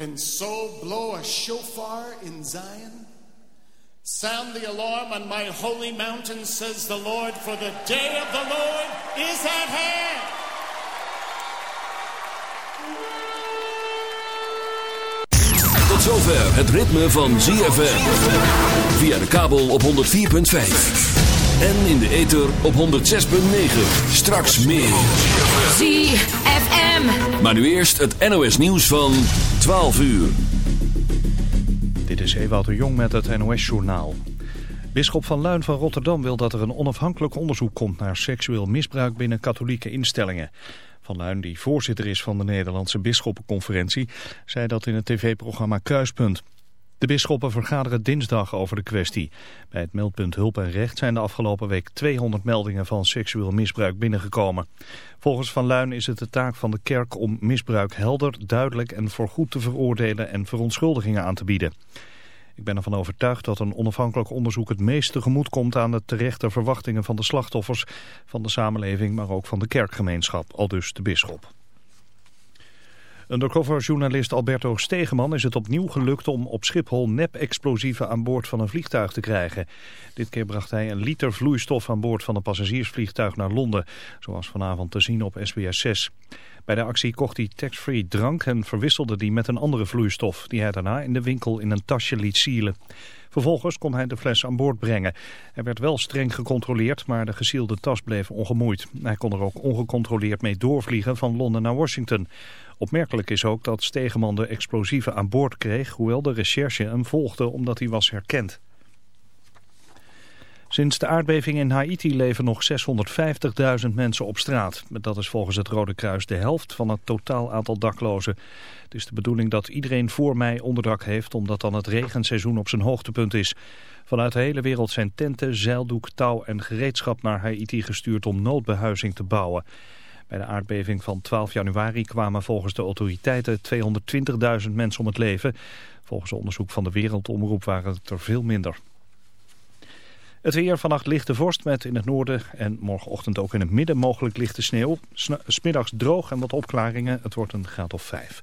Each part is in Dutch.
And so blow a shofar in Zion. Sound the alarm on my holy mountain, says the Lord, for the day of the Lord is at hand. Tot zover het ritme van ZFM. Via de kabel op 104.5. En in de ether op 106.9. Straks meer. ZFM. Maar nu eerst het NOS nieuws van 12 uur. Dit is Ewout de Jong met het NOS-journaal. Bisschop van Luin van Rotterdam wil dat er een onafhankelijk onderzoek komt naar seksueel misbruik binnen katholieke instellingen. Van Luin, die voorzitter is van de Nederlandse Bisschoppenconferentie, zei dat in het tv-programma Kruispunt. De bisschoppen vergaderen dinsdag over de kwestie. Bij het meldpunt Hulp en Recht zijn de afgelopen week 200 meldingen van seksueel misbruik binnengekomen. Volgens Van Luin is het de taak van de kerk om misbruik helder, duidelijk en voorgoed te veroordelen en verontschuldigingen aan te bieden. Ik ben ervan overtuigd dat een onafhankelijk onderzoek het meest tegemoet komt aan de terechte verwachtingen van de slachtoffers, van de samenleving, maar ook van de kerkgemeenschap, al dus de bisschop. Undercover-journalist Alberto Stegeman is het opnieuw gelukt om op Schiphol nep-explosieven aan boord van een vliegtuig te krijgen. Dit keer bracht hij een liter vloeistof aan boord van een passagiersvliegtuig naar Londen, zoals vanavond te zien op SBS 6. Bij de actie kocht hij tax-free drank en verwisselde die met een andere vloeistof, die hij daarna in de winkel in een tasje liet sielen. Vervolgens kon hij de fles aan boord brengen. Hij werd wel streng gecontroleerd, maar de gesielde tas bleef ongemoeid. Hij kon er ook ongecontroleerd mee doorvliegen van Londen naar Washington. Opmerkelijk is ook dat Stegeman de explosieven aan boord kreeg, hoewel de recherche hem volgde omdat hij was herkend. Sinds de aardbeving in Haiti leven nog 650.000 mensen op straat. Dat is volgens het Rode Kruis de helft van het totaal aantal daklozen. Het is de bedoeling dat iedereen voor mei onderdak heeft... omdat dan het regenseizoen op zijn hoogtepunt is. Vanuit de hele wereld zijn tenten, zeildoek, touw en gereedschap naar Haiti gestuurd... om noodbehuizing te bouwen. Bij de aardbeving van 12 januari kwamen volgens de autoriteiten 220.000 mensen om het leven. Volgens onderzoek van de Wereldomroep waren het er veel minder. Het weer vannacht lichte vorst met in het noorden en morgenochtend ook in het midden mogelijk lichte sneeuw. Smiddags droog en wat opklaringen. Het wordt een graad of vijf.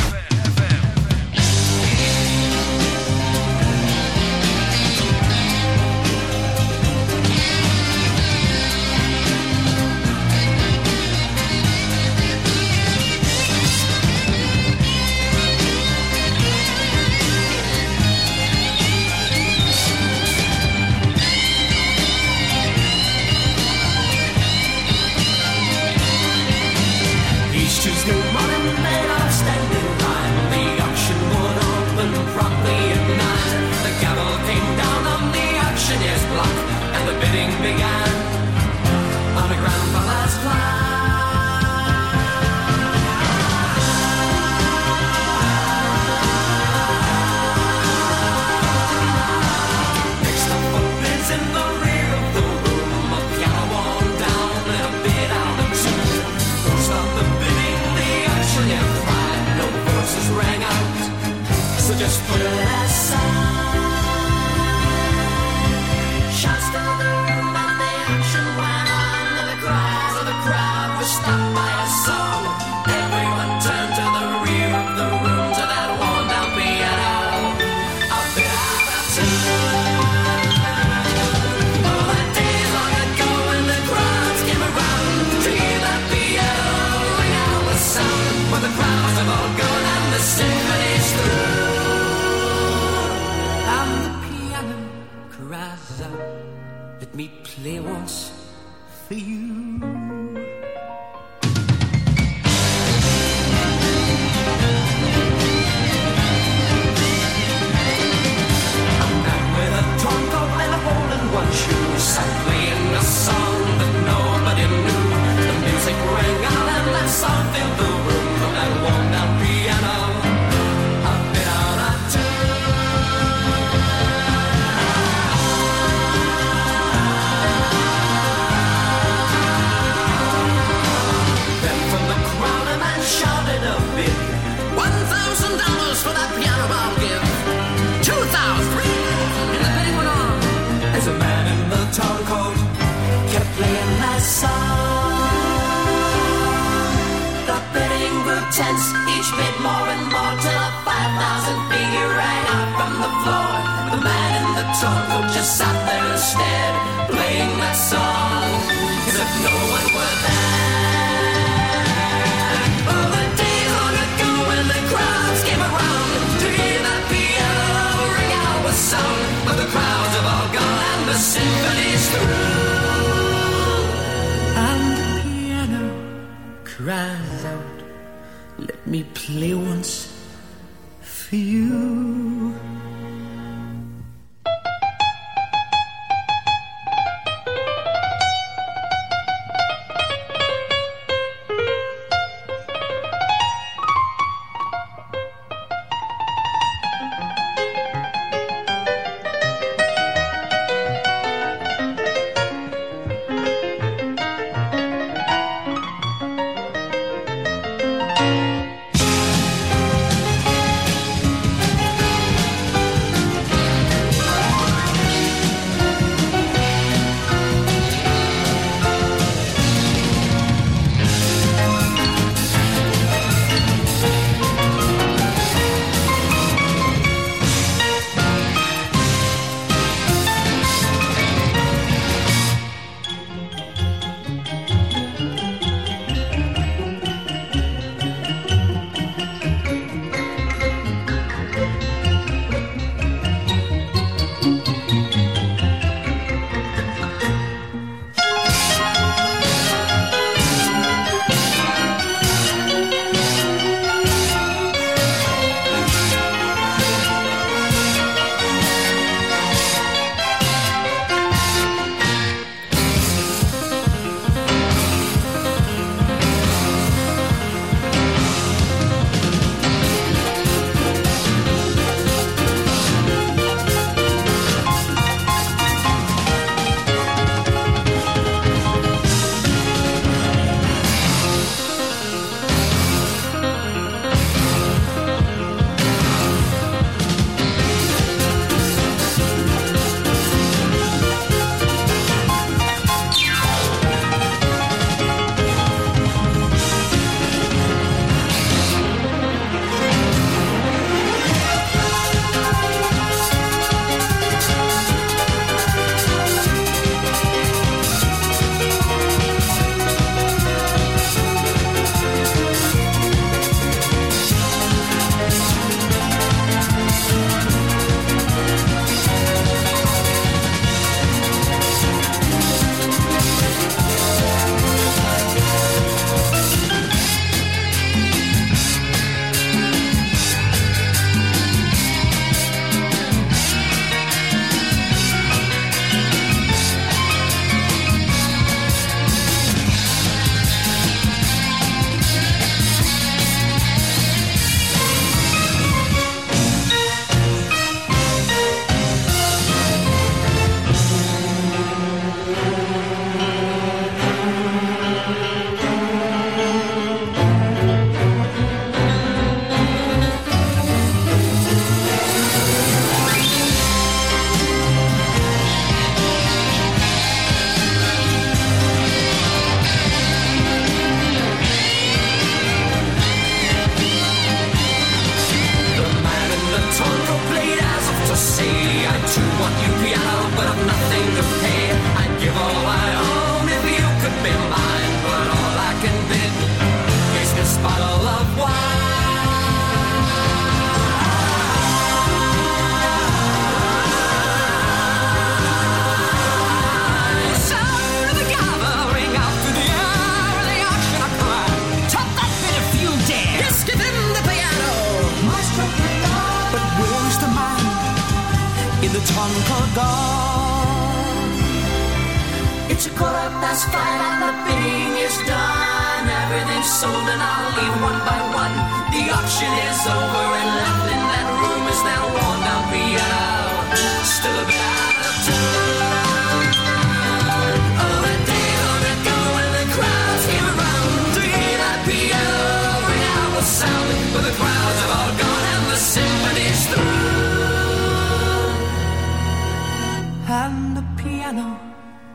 piano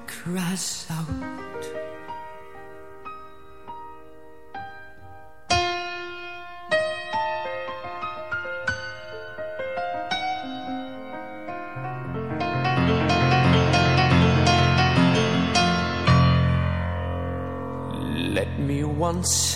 cries out. Let me once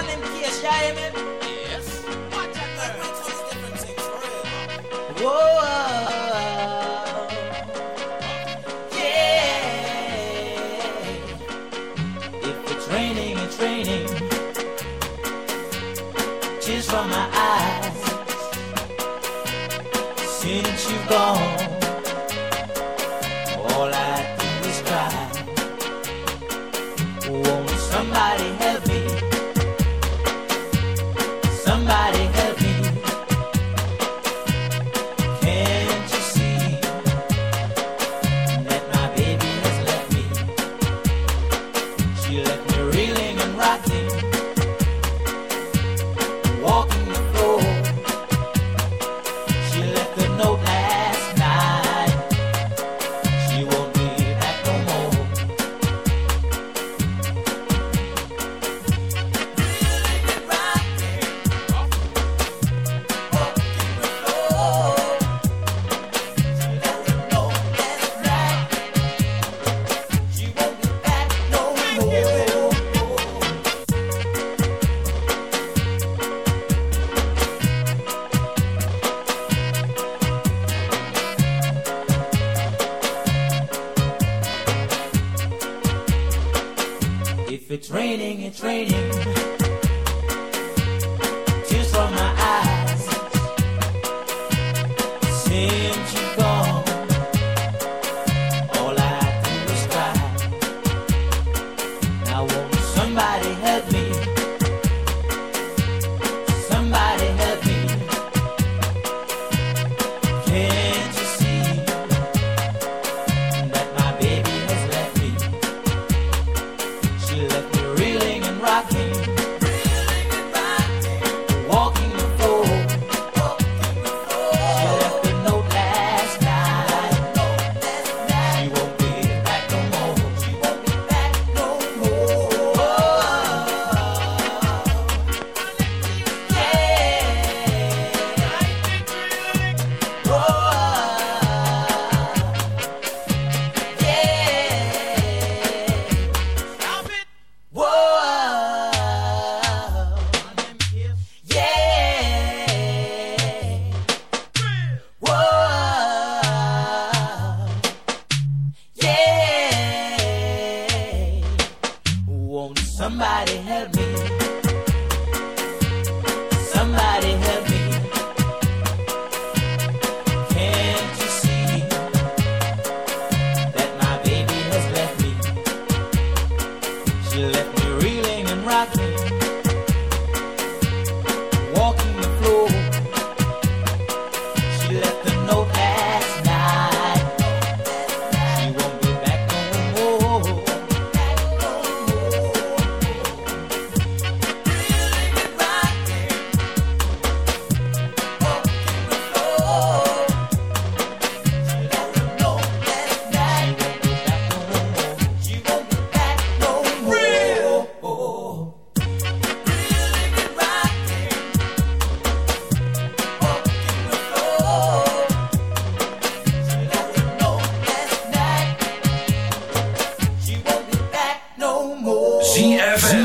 one in case, yeah,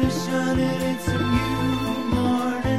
to shun it, it's a new morning.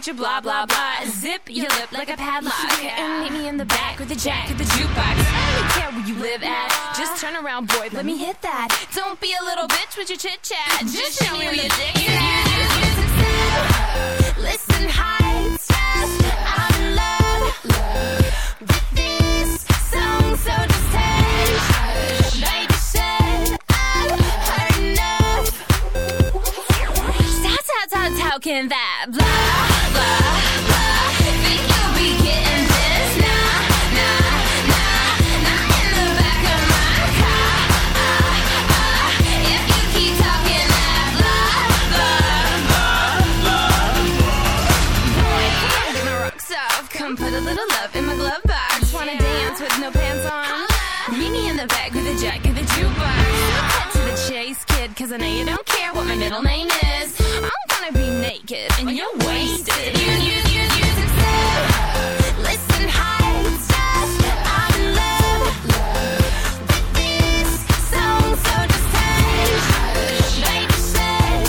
With your blah, blah, blah. Zip your lip like a padlock. And meet me in the back with the jack of the jukebox. I don't care where you live at. Just turn around, boy, let me hit that. Don't be a little bitch with your chit chat. Just show me where your dick is. Listen, high stuff. I'm in love with this song, so just hush. Baby, shut up. Heard enough. Stop, stop, stop talking that blah, cause I know you don't care what my middle name is. I'm gonna be naked and you're wasted. You, you, you, you, Listen, high stuff. I'm in love with this song, so just hush. Baby, shut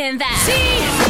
Weekend Back. See?